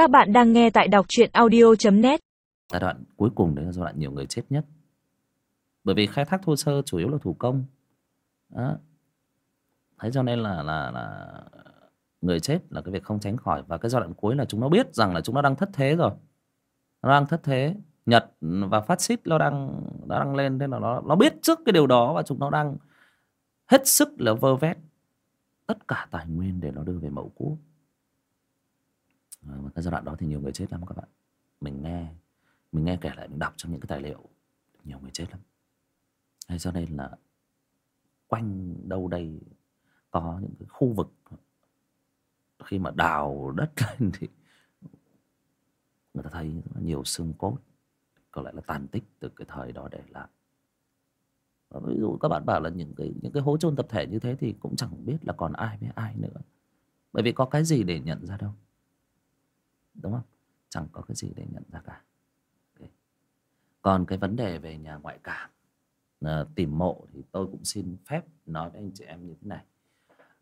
Các bạn đang nghe tại đọc truyện audio.net giai đoạn cuối cùng đấy là giai đoạn nhiều người chết nhất. Bởi vì khai thác thô sơ chủ yếu là thủ công. Đó. thế cho nên là là là người chết là cái việc không tránh khỏi. Và cái giai đoạn cuối là chúng nó biết rằng là chúng nó đang thất thế rồi. Nó đang thất thế. Nhật và phát xít nó đang nó đang lên. Thế là nó nó biết trước cái điều đó và chúng nó đang hết sức là vơ vét tất cả tài nguyên để nó đưa về mẫu quốc cái giai đoạn đó thì nhiều người chết lắm các bạn. Mình nghe mình nghe kể lại, mình đọc trong những cái tài liệu, nhiều người chết lắm. Hay cho nên là quanh đâu đây có những cái khu vực khi mà đào đất lên thì người ta thấy nhiều xương cốt, có lẽ là tàn tích từ cái thời đó để lại. Và ví dụ các bạn bảo là những cái những cái hố chôn tập thể như thế thì cũng chẳng biết là còn ai với ai nữa. Bởi vì có cái gì để nhận ra đâu đúng không? Chẳng có cái gì để nhận ra cả. Okay. còn cái vấn đề về nhà ngoại cảm à, tìm mộ thì tôi cũng xin phép nói với anh chị em như thế này.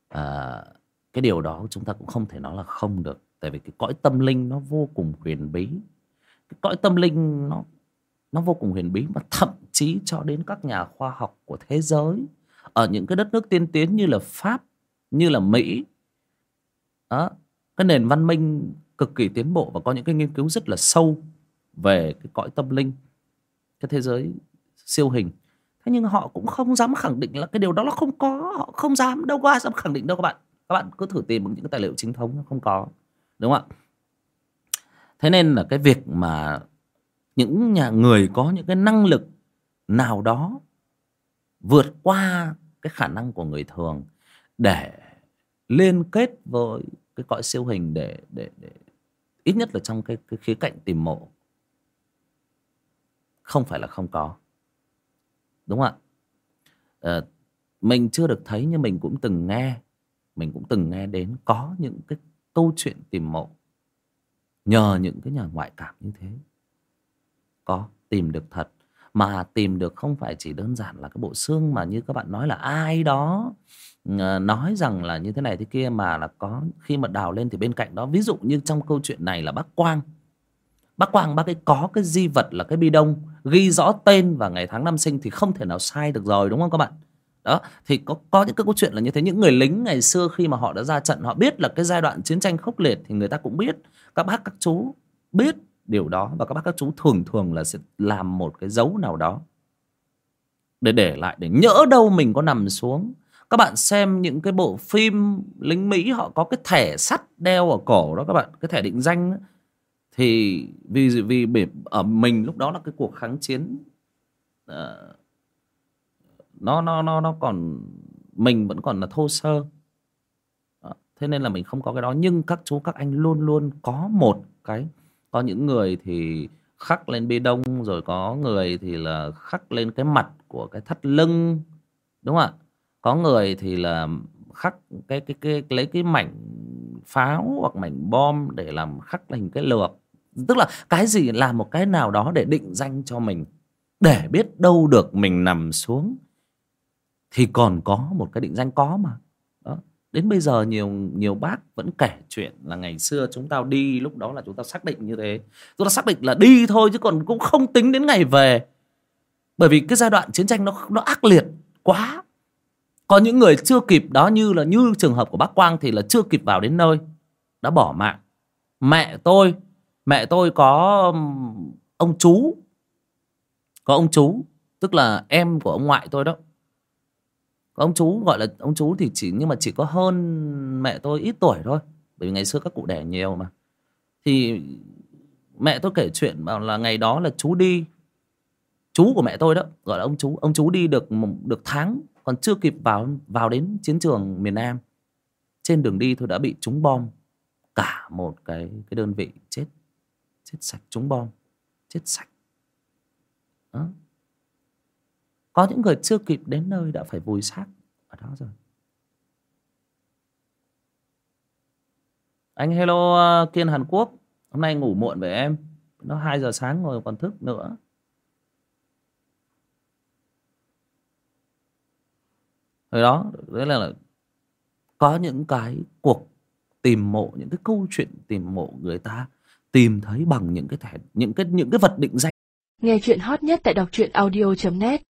À, cái điều đó chúng ta cũng không thể nói là không được tại vì cái cõi tâm linh nó vô cùng huyền bí. Cái cõi tâm linh nó nó vô cùng huyền bí mà thậm chí cho đến các nhà khoa học của thế giới ở những cái đất nước tiên tiến như là pháp như là mỹ đó cái nền văn minh cực kỳ tiến bộ và có những cái nghiên cứu rất là sâu về cái cõi tâm linh, cái thế giới siêu hình. Thế nhưng họ cũng không dám khẳng định là cái điều đó nó không có, họ không dám, đâu có ai dám khẳng định đâu các bạn. Các bạn cứ thử tìm những cái tài liệu chính thống, nó không có, đúng không ạ? Thế nên là cái việc mà những nhà người có những cái năng lực nào đó vượt qua cái khả năng của người thường để liên kết với cái cõi siêu hình, để để để ít nhất là trong cái, cái khía cạnh tìm mộ. Không phải là không có. Đúng không ạ? À, mình chưa được thấy nhưng mình cũng từng nghe mình cũng từng nghe đến có những cái câu chuyện tìm mộ. Nhờ những cái nhà ngoại cảm như thế. Có tìm được thật. Mà tìm được không phải chỉ đơn giản là cái bộ xương mà như các bạn nói là ai đó Ờ, nói rằng là như thế này thế kia mà là có, khi mà đào lên thì bên cạnh đó, ví dụ như trong câu chuyện này là bác Quang. Bác Quang, bác ấy có cái di vật là cái bi đông, ghi rõ tên và ngày tháng năm sinh thì không thể nào sai được rồi, đúng không các bạn? Đó, thì có có những cái câu chuyện là như thế. Những người lính ngày xưa khi mà họ đã ra trận, họ biết là cái giai đoạn chiến tranh khốc liệt thì người ta cũng biết. Các bác, các chú biết điều đó và các bác, các chú thường thường là sẽ làm một cái dấu nào đó để để lại, để nhỡ đâu mình có nằm xuống các bạn xem những cái bộ phim lính mỹ họ có cái thẻ sắt đeo ở cổ đó các bạn cái thẻ định danh đó. thì vì vì ở mình lúc đó là cái cuộc kháng chiến uh, nó nó nó nó còn mình vẫn còn là thô sơ đó. thế nên là mình không có cái đó nhưng các chú các anh luôn luôn có một cái có những người thì khắc lên bê đông rồi có người thì là khắc lên cái mặt của cái thắt lưng đúng không ạ có người thì là khắc cái cái cái, lấy cái mảnh pháo hoặc mảnh bom để làm khắc thành cái lược. Tức là cái gì làm một cái nào đó để định danh cho mình, để biết đâu được mình nằm xuống thì còn có một cái định danh có mà. Đó. Đến bây giờ nhiều nhiều bác vẫn kể chuyện là ngày xưa chúng ta đi, lúc đó là chúng ta xác định như thế. Chúng ta xác định là đi thôi chứ còn cũng không tính đến ngày về. Bởi vì cái giai đoạn chiến tranh nó nó ác liệt quá có những người chưa kịp, đó như là, như trường hợp của bác Quang thì là chưa kịp vào đến nơi, đã bỏ mạng. Mẹ tôi mẹ tôi có ông chú, có ông chú, tức là em của ông ngoại tôi đó. Có ông chú, gọi là ông chú thì chỉ, nhưng mà chỉ có hơn mẹ tôi ít tuổi thôi, bởi vì ngày xưa các cụ đẻ nhiều mà. Thì mẹ tôi kể chuyện bảo là ngày đó là chú đi chú của mẹ tôi đó, gọi là ông chú. Ông chú đi được được tháng, còn chưa kịp vào vào đến chiến trường miền Nam. Trên đường đi tôi đã bị trúng bom. Cả một cái cái đơn vị chết chết sạch, trúng bom, chết sạch. Đó. Có những người chưa kịp đến nơi đã phải vùi xác ở đó rồi. Anh hello à, kiên hàn quốc, hôm nay ngủ muộn với em. Nó hai giờ sáng rồi còn thức nữa. Rồi đó, đấy là có những cái cuộc tìm mộ, những cái câu chuyện tìm mộ người ta tìm thấy bằng những cái thẻ, những cái những cái vật định danh. Nghe chuyện hot nhất tại đọc truyện audio.net